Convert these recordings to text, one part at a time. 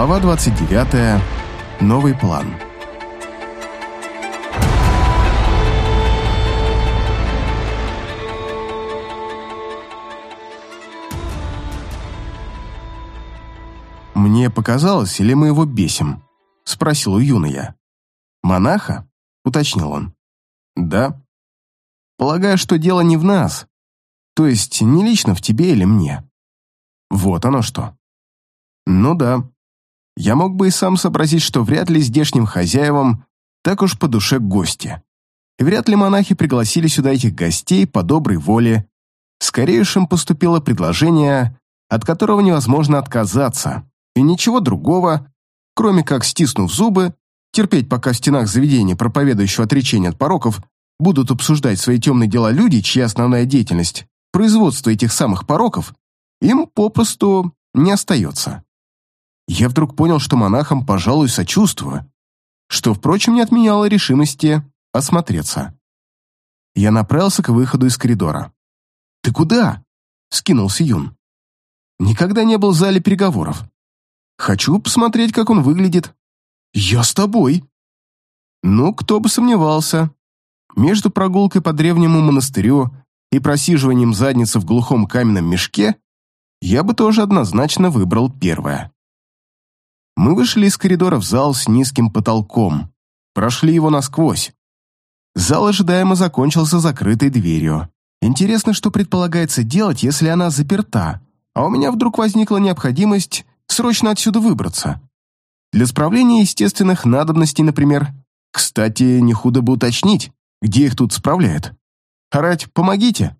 Глава 29. Новый план. «Мне показалось, или мы его бесим?» — спросил у Юна я. «Монаха?» — уточнил он. «Да». «Полагаю, что дело не в нас. То есть не лично в тебе или мне». «Вот оно что». «Ну да. Я мог бы и сам сообразить, что вряд ли здешним хозяевам так уж по душе гости. И вряд ли монахи пригласили сюда этих гостей по доброй воле. Скорее уж им поступило предложение, от которого невозможно отказаться, и ничего другого, кроме как, стиснув зубы, терпеть, пока в стенах заведения, проповедующего отречение от пороков, будут обсуждать свои темные дела люди, чья основная деятельность – производство этих самых пороков, им попросту не остается я вдруг понял, что монахам, пожалуй, сочувствую, что, впрочем, не отменяло решимости осмотреться. Я направился к выходу из коридора. «Ты куда?» — скинулся Юн. «Никогда не был в зале переговоров. Хочу посмотреть, как он выглядит». «Я с тобой». Ну, кто бы сомневался. Между прогулкой по древнему монастырю и просиживанием задницы в глухом каменном мешке я бы тоже однозначно выбрал первое. Мы вышли из коридора в зал с низким потолком, прошли его насквозь. Зал ожидаемо закончился закрытой дверью. Интересно, что предполагается делать, если она заперта, а у меня вдруг возникла необходимость срочно отсюда выбраться. Для справления естественных надобностей, например. Кстати, не худо бы уточнить, где их тут справляют. Орать «помогите».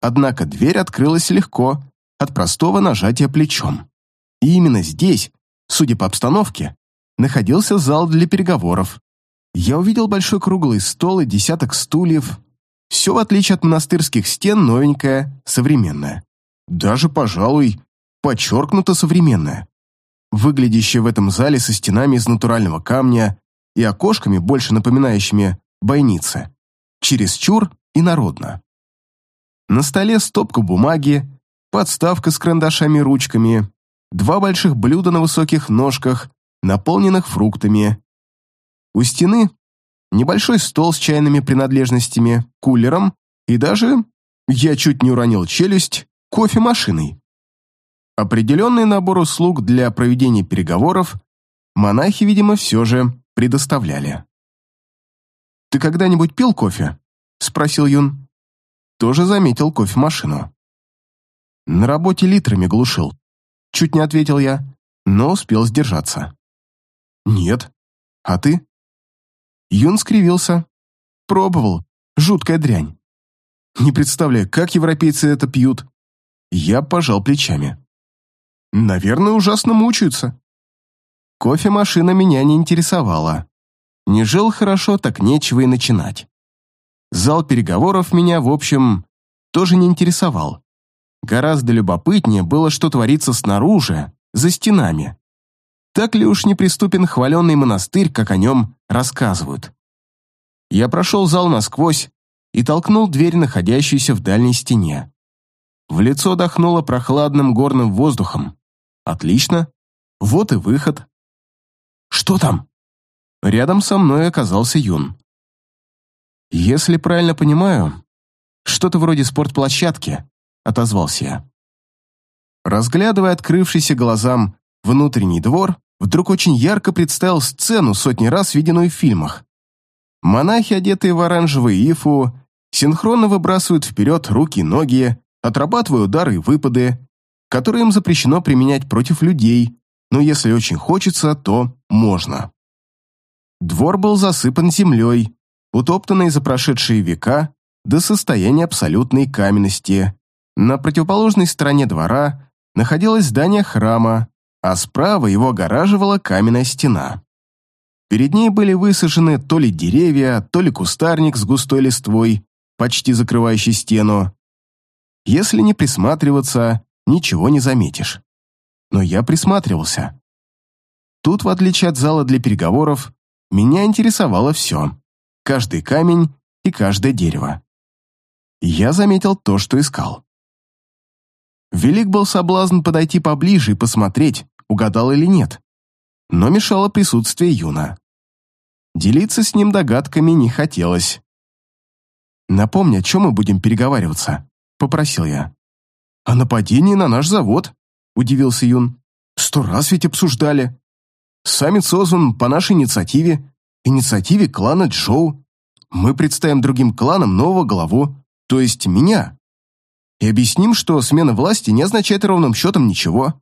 Однако дверь открылась легко, от простого нажатия плечом. И именно здесь судя по обстановке, находился зал для переговоров. Я увидел большой круглый стол и десяток стульев. Все, в отличие от монастырских стен, новенькое, современное. Даже, пожалуй, подчеркнуто современное. Выглядящее в этом зале со стенами из натурального камня и окошками, больше напоминающими бойницы. Чересчур и народно. На столе стопка бумаги, подставка с карандашами и ручками, два больших блюда на высоких ножках, наполненных фруктами. У стены небольшой стол с чайными принадлежностями, кулером и даже, я чуть не уронил челюсть, кофемашиной. Определенный набор услуг для проведения переговоров монахи, видимо, все же предоставляли. «Ты когда-нибудь пил кофе?» — спросил Юн. Тоже заметил кофемашину. На работе литрами глушил. Чуть не ответил я, но успел сдержаться. «Нет. А ты?» Юн скривился. «Пробовал. Жуткая дрянь. Не представляю, как европейцы это пьют». Я пожал плечами. «Наверное, ужасно мучаются». Кофемашина меня не интересовала. Не жил хорошо, так нечего и начинать. Зал переговоров меня, в общем, тоже не интересовал. Гораздо любопытнее было, что творится снаружи, за стенами. Так ли уж неприступен хваленный монастырь, как о нем рассказывают? Я прошел зал насквозь и толкнул дверь, находящуюся в дальней стене. В лицо дохнуло прохладным горным воздухом. Отлично. Вот и выход. Что там? Рядом со мной оказался Юн. Если правильно понимаю, что-то вроде спортплощадки, — отозвался я. Разглядывая открывшийся глазам внутренний двор, вдруг очень ярко представил сцену, сотни раз виденную в фильмах. Монахи, одетые в оранжевый ифу, синхронно выбрасывают вперед руки и ноги, отрабатывая удары и выпады, которые им запрещено применять против людей, но если очень хочется, то можно. Двор был засыпан землей, утоптанной за прошедшие века до состояния абсолютной каменности, на противоположной стороне двора находилось здание храма, а справа его огораживала каменная стена. Перед ней были высажены то ли деревья, то ли кустарник с густой листвой, почти закрывающий стену. Если не присматриваться, ничего не заметишь. Но я присматривался. Тут, в отличие от зала для переговоров, меня интересовало все. Каждый камень и каждое дерево. Я заметил то, что искал. Велик был соблазн подойти поближе и посмотреть, угадал или нет. но мешало присутствие Юна. Делиться с ним догадками не хотелось. «Напомни, о чем мы будем переговариваться», — попросил я. «О нападении на наш завод», — удивился Юн. «Сто раз ведь обсуждали. Саммит создан по нашей инициативе, инициативе клана Джоу. Мы представим другим кланам нового главу, то есть меня. И объясним, что смена власти не означает ровным счетом ничего.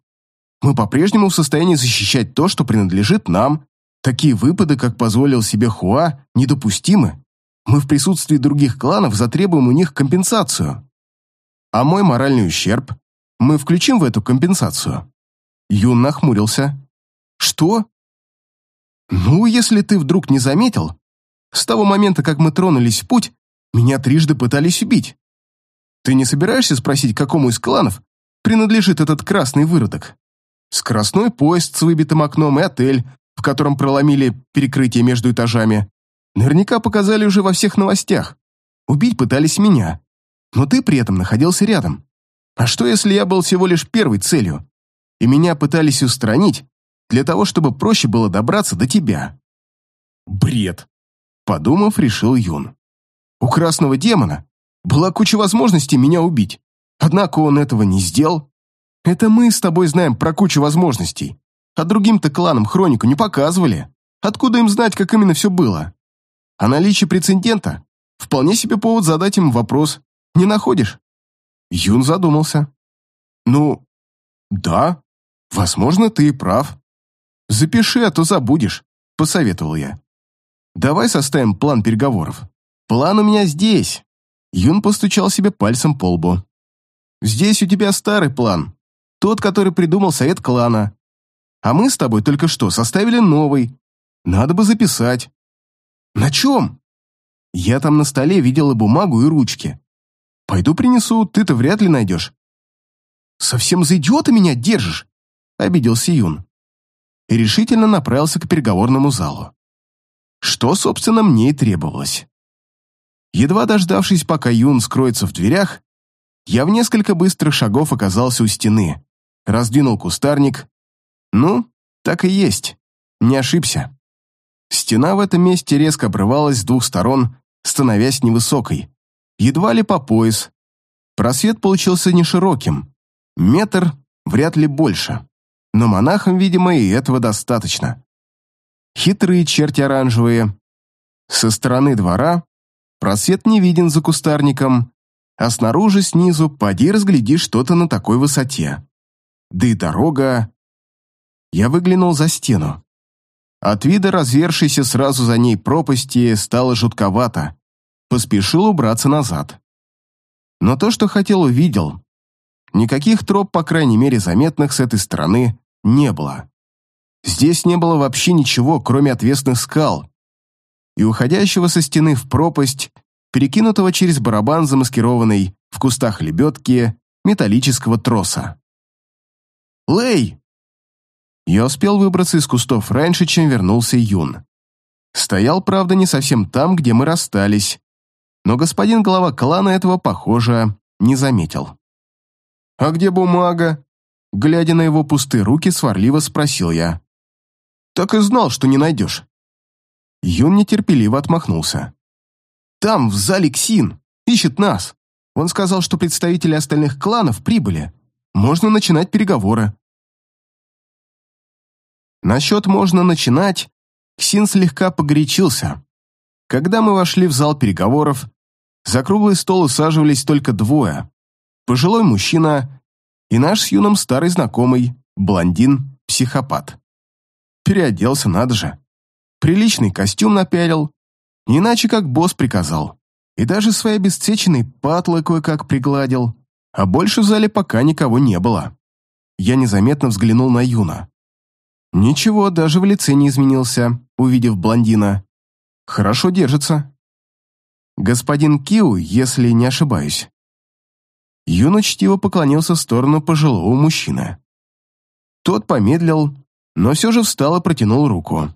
Мы по-прежнему в состоянии защищать то, что принадлежит нам. Такие выпады, как позволил себе Хуа, недопустимы. Мы в присутствии других кланов затребуем у них компенсацию. А мой моральный ущерб мы включим в эту компенсацию. Юн нахмурился. Что? Ну, если ты вдруг не заметил, с того момента, как мы тронулись в путь, меня трижды пытались убить. Ты не собираешься спросить, какому из кланов принадлежит этот красный выродок? Скоростной поезд с выбитым окном и отель, в котором проломили перекрытие между этажами. Наверняка показали уже во всех новостях. Убить пытались меня. Но ты при этом находился рядом. А что, если я был всего лишь первой целью, и меня пытались устранить для того, чтобы проще было добраться до тебя? Бред. Подумав, решил Юн. У красного демона была куча возможностей меня убить, однако он этого не сделал. Это мы с тобой знаем про кучу возможностей, а другим-то кланам хронику не показывали. Откуда им знать, как именно все было? А наличие прецедента – вполне себе повод задать им вопрос. Не находишь? Юн задумался. Ну, да, возможно, ты и прав. Запиши, а то забудешь, посоветовал я. Давай составим план переговоров. План у меня здесь. Юн постучал себе пальцем по лбу. Здесь у тебя старый план, тот, который придумал совет клана. А мы с тобой только что составили новый. Надо бы записать. На чем? Я там на столе видел и бумагу, и ручки. Пойду принесу, ты-то вряд ли найдешь. Совсем за идиота меня держишь? Обиделся Юн. И решительно направился к переговорному залу. Что, собственно, мне и требовалось. Едва дождавшись, пока Юн скроется в дверях, я в несколько быстрых шагов оказался у стены, раздвинул кустарник. Ну, так и есть, не ошибся. Стена в этом месте резко обрывалась с двух сторон, становясь невысокой, едва ли по пояс. Просвет получился не широким, метр вряд ли больше, но монахам, видимо, и этого достаточно. Хитрые черти оранжевые. Со стороны двора просвет не виден за кустарником, а снаружи, снизу, поди разгляди что-то на такой высоте да и дорога... Я выглянул за стену. От вида развершейся сразу за ней пропасти стало жутковато. Поспешил убраться назад. Но то, что хотел, увидел. Никаких троп, по крайней мере, заметных с этой стороны, не было. Здесь не было вообще ничего, кроме отвесных скал и уходящего со стены в пропасть, перекинутого через барабан замаскированный в кустах лебедки металлического троса. Лэй!» Я успел выбраться из кустов раньше, чем вернулся Юн. Стоял, правда, не совсем там, где мы расстались, но господин глава клана этого, похоже, не заметил. «А где бумага?» Глядя на его пустые руки, сварливо спросил я. «Так и знал, что не найдешь». Юн нетерпеливо отмахнулся. «Там, в зале Ксин, ищет нас. Он сказал, что представители остальных кланов прибыли. Можно начинать переговоры. Насчет «можно начинать» Ксин слегка погорячился. Когда мы вошли в зал переговоров, за круглый стол усаживались только двое. Пожилой мужчина и наш с юным старый знакомый, блондин-психопат. Переоделся, надо же. Приличный костюм напялил, не иначе как босс приказал. И даже свои обесцвеченные патлы кое-как пригладил. А больше в зале пока никого не было. Я незаметно взглянул на Юна. Ничего, даже в лице не изменился, увидев блондина. Хорошо держится. Господин Киу, если не ошибаюсь. Юн учтиво поклонился в сторону пожилого мужчины. Тот помедлил, но все же встал и протянул руку.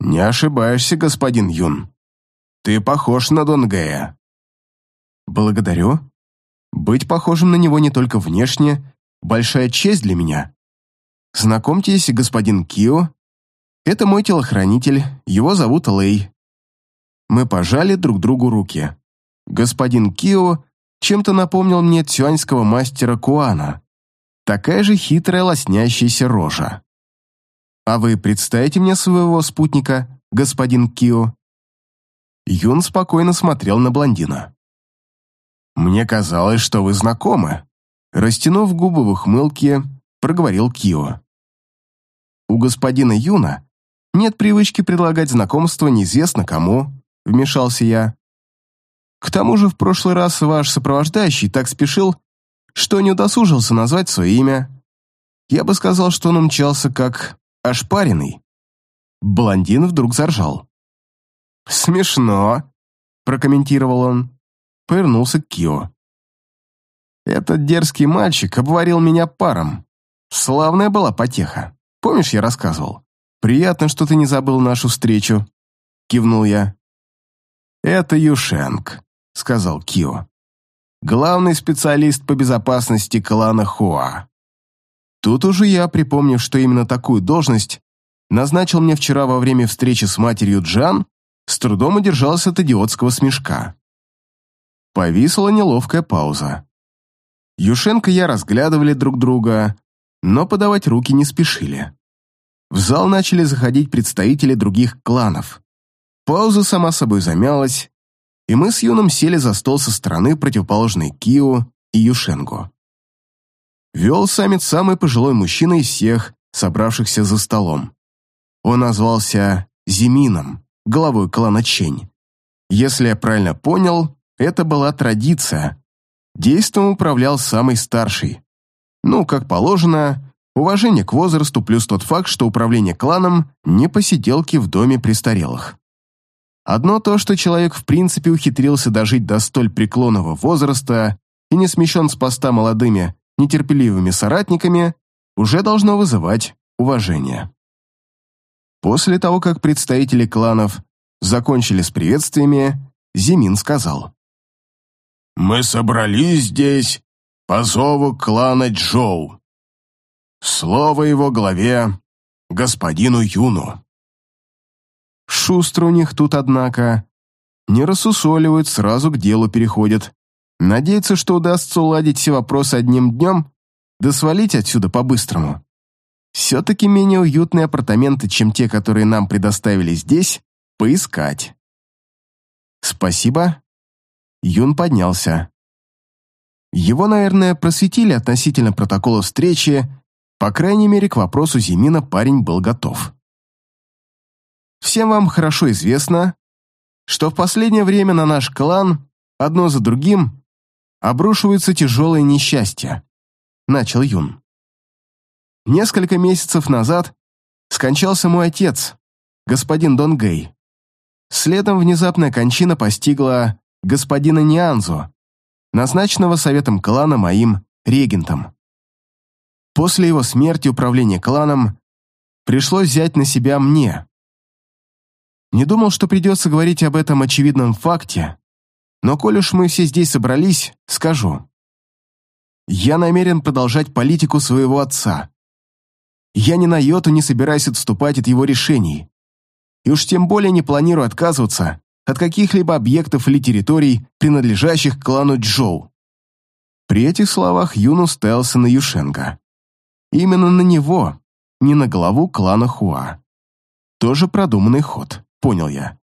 «Не ошибаешься, господин Юн. Ты похож на Донгея». «Благодарю. Быть похожим на него не только внешне, большая честь для меня. Знакомьтесь, господин Кио Это мой телохранитель, его зовут Лэй. Мы пожали друг другу руки. Господин Кио чем-то напомнил мне цюаньского мастера Куана. Такая же хитрая лоснящаяся рожа. «А вы представите мне своего спутника, господин Кио?» Юн спокойно смотрел на блондина. «Мне казалось, что вы знакомы», растянув губы в ухмылке, проговорил Кио. «У господина Юна нет привычки предлагать знакомство неизвестно кому», вмешался я. «К тому же в прошлый раз ваш сопровождающий так спешил, что не удосужился назвать свое имя. Я бы сказал, что он умчался как ошпаренный». Блондин вдруг заржал. «Смешно», — прокомментировал он. Повернулся к Кио. «Этот дерзкий мальчик обварил меня паром. Славная была потеха. Помнишь, я рассказывал? Приятно, что ты не забыл нашу встречу», — кивнул я. «Это Юшенк», — сказал Кио. «Главный специалист по безопасности клана Хуа». Тут уже я, припомнив, что именно такую должность назначил мне вчера во время встречи с матерью Джан, с трудом удержался от идиотского смешка. Повисла неловкая пауза. Юшенко и я разглядывали друг друга, но подавать руки не спешили. В зал начали заходить представители других кланов. Пауза сама собой замялась, и мы с Юном сели за стол со стороны противоположной Кио и Юшенгу. Вел саммит самый пожилой мужчина из всех, собравшихся за столом. Он назвался Зимином, главой клана Чень. Если я правильно понял, это была традиция. Действом управлял самый старший. Ну, как положено, уважение к возрасту плюс тот факт, что управление кланом не посиделки в доме престарелых. Одно то, что человек в принципе ухитрился дожить до столь преклонного возраста и не смещен с поста молодыми, нетерпеливыми соратниками, уже должно вызывать уважение. После того, как представители кланов закончили с приветствиями, Зимин сказал. «Мы собрались здесь по зову клана Джоу. Слово его главе, господину Юну. Шустро у них тут, однако. Не рассусоливают, сразу к делу переходят. Надеются, что удастся уладить все вопросы одним днем, да свалить отсюда по-быстрому. Все-таки менее уютные апартаменты, чем те, которые нам предоставили здесь, поискать. Спасибо. Юн поднялся. Его, наверное, просветили относительно протокола встречи, по крайней мере, к вопросу Зимина парень был готов. Всем вам хорошо известно, что в последнее время на наш клан одно за другим обрушиваются тяжелые несчастья, начал Юн. Несколько месяцев назад скончался мой отец, господин Дон Гэй. Следом внезапная кончина постигла господина Нианзу, назначенного советом клана моим регентом. После его смерти управление кланом пришлось взять на себя мне. Не думал, что придется говорить об этом очевидном факте, но коль уж мы все здесь собрались, скажу. Я намерен продолжать политику своего отца. Я ни на йоту не собираюсь отступать от его решений. И уж тем более не планирую отказываться от каких-либо объектов или территорий, принадлежащих клану Джоу. При этих словах Юн уставился на Юшенга. Именно на него, не на главу клана Хуа. Тоже продуманный ход понял я.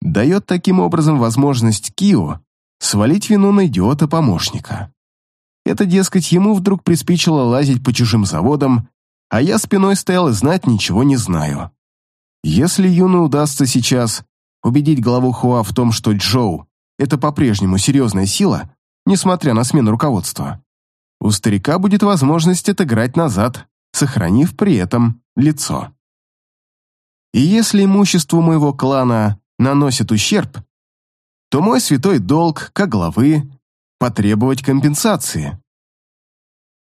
Дает таким образом возможность Кио свалить вину на идиота-помощника. Это, дескать, ему вдруг приспичило лазить по чужим заводам, а я спиной стоял и знать ничего не знаю. Если Юну удастся сейчас убедить главу Хуа в том, что Джоу — это по-прежнему серьезная сила, несмотря на смену руководства, у старика будет возможность отыграть назад, сохранив при этом лицо. И если имуществу моего клана наносит ущерб, то мой святой долг, как главы, потребовать компенсации.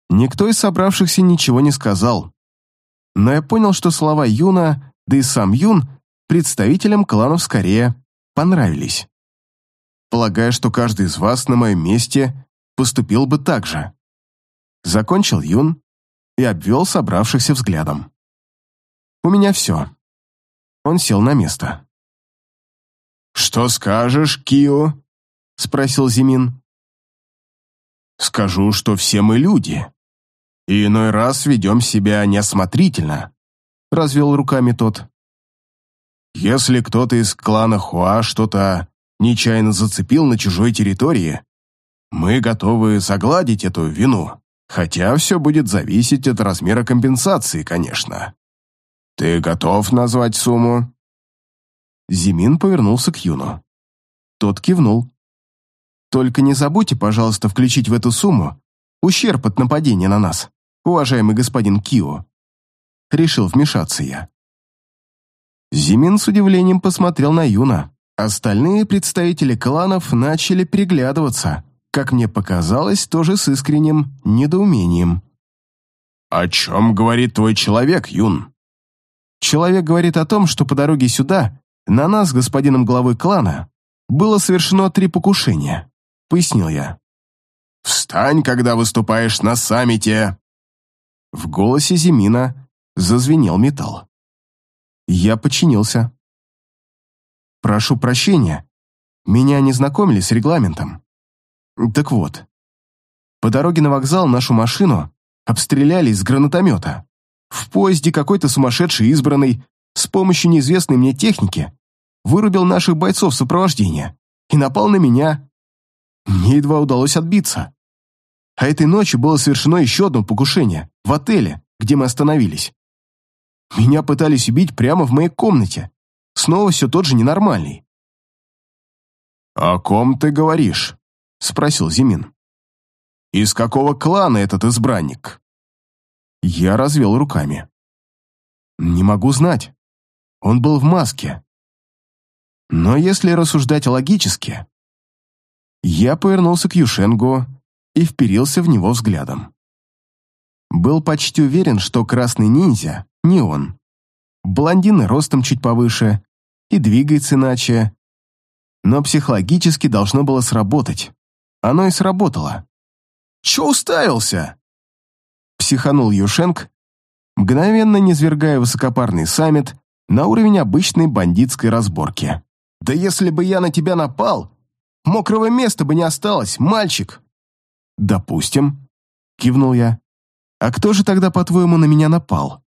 Никто из собравшихся ничего не сказал, но я понял, что слова Юна, да и сам Юн, представителям кланов скорее понравились. Полагаю, что каждый из вас на моем месте поступил бы так же. Закончил Юн и обвел собравшихся взглядом. У меня все. Он сел на место. «Что скажешь, Кио?» — спросил Зимин. «Скажу, что все мы люди, и иной раз ведем себя неосмотрительно», — развел руками тот. «Если кто-то из клана Хуа что-то нечаянно зацепил на чужой территории, мы готовы загладить эту вину, хотя все будет зависеть от размера компенсации, конечно. Ты готов назвать сумму?» Зимин повернулся к Юну. Тот кивнул. «Только не забудьте, пожалуйста, включить в эту сумму ущерб от нападения на нас, уважаемый господин Кио». Решил вмешаться я. Зимин с удивлением посмотрел на Юна. Остальные представители кланов начали переглядываться, как мне показалось, тоже с искренним недоумением. «О чем говорит твой человек, Юн?» Человек говорит о том, что по дороге сюда на нас, господином главой клана, было совершено три покушения, пояснил я. «Встань, когда выступаешь на саммите!» В голосе Зимина зазвенел металл. Я подчинился. «Прошу прощения, меня не знакомили с регламентом. Так вот, по дороге на вокзал нашу машину обстреляли из гранатомета. В поезде какой-то сумасшедший избранный с помощью неизвестной мне техники вырубил наших бойцов сопровождения и напал на меня. Мне едва удалось отбиться. А этой ночью было совершено еще одно покушение в отеле, где мы остановились. Меня пытались убить прямо в моей комнате. Снова все тот же ненормальный. «О ком ты говоришь?» — спросил Зимин. «Из какого клана этот избранник?» Я развел руками. «Не могу знать. Он был в маске. Но если рассуждать логически...» Я повернулся к Юшенгу и вперился в него взглядом. Был почти уверен, что красный ниндзя не он. Блондин ростом чуть повыше и двигается иначе. Но психологически должно было сработать. Оно и сработало. «Че уставился?» Психанул Юшенк, мгновенно низвергая высокопарный саммит на уровень обычной бандитской разборки. «Да если бы я на тебя напал, мокрого места бы не осталось, мальчик!» «Допустим», — кивнул я. «А кто же тогда, по-твоему, на меня напал?»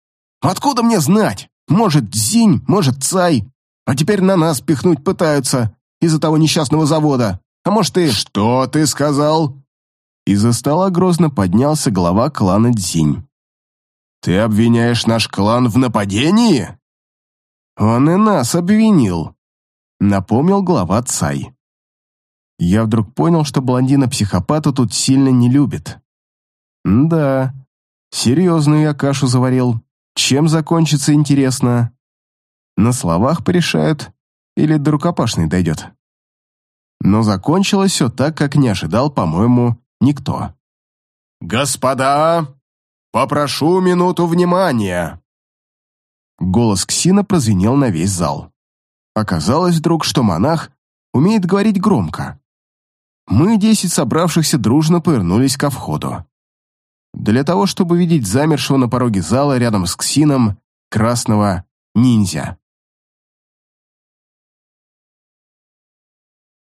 «Откуда мне знать? Может, Зинь, может, Цай. А теперь на нас пихнуть пытаются из-за того несчастного завода. А может, ты...» «Что ты сказал?» Из-за стола грозно поднялся глава клана Дзинь. «Ты обвиняешь наш клан в нападении?» «Он и нас обвинил», — напомнил глава Цай. Я вдруг понял, что блондина-психопата тут сильно не любит. да, серьезную я кашу заварил. Чем закончится, интересно? На словах порешают или до рукопашной дойдет? Но закончилось все так, как не ожидал, по-моему, никто. «Господа, попрошу минуту внимания!» Голос Ксина прозвенел на весь зал. Оказалось вдруг, что монах умеет говорить громко. Мы, десять собравшихся, дружно повернулись ко входу. Для того, чтобы видеть замершего на пороге зала рядом с Ксином красного ниндзя.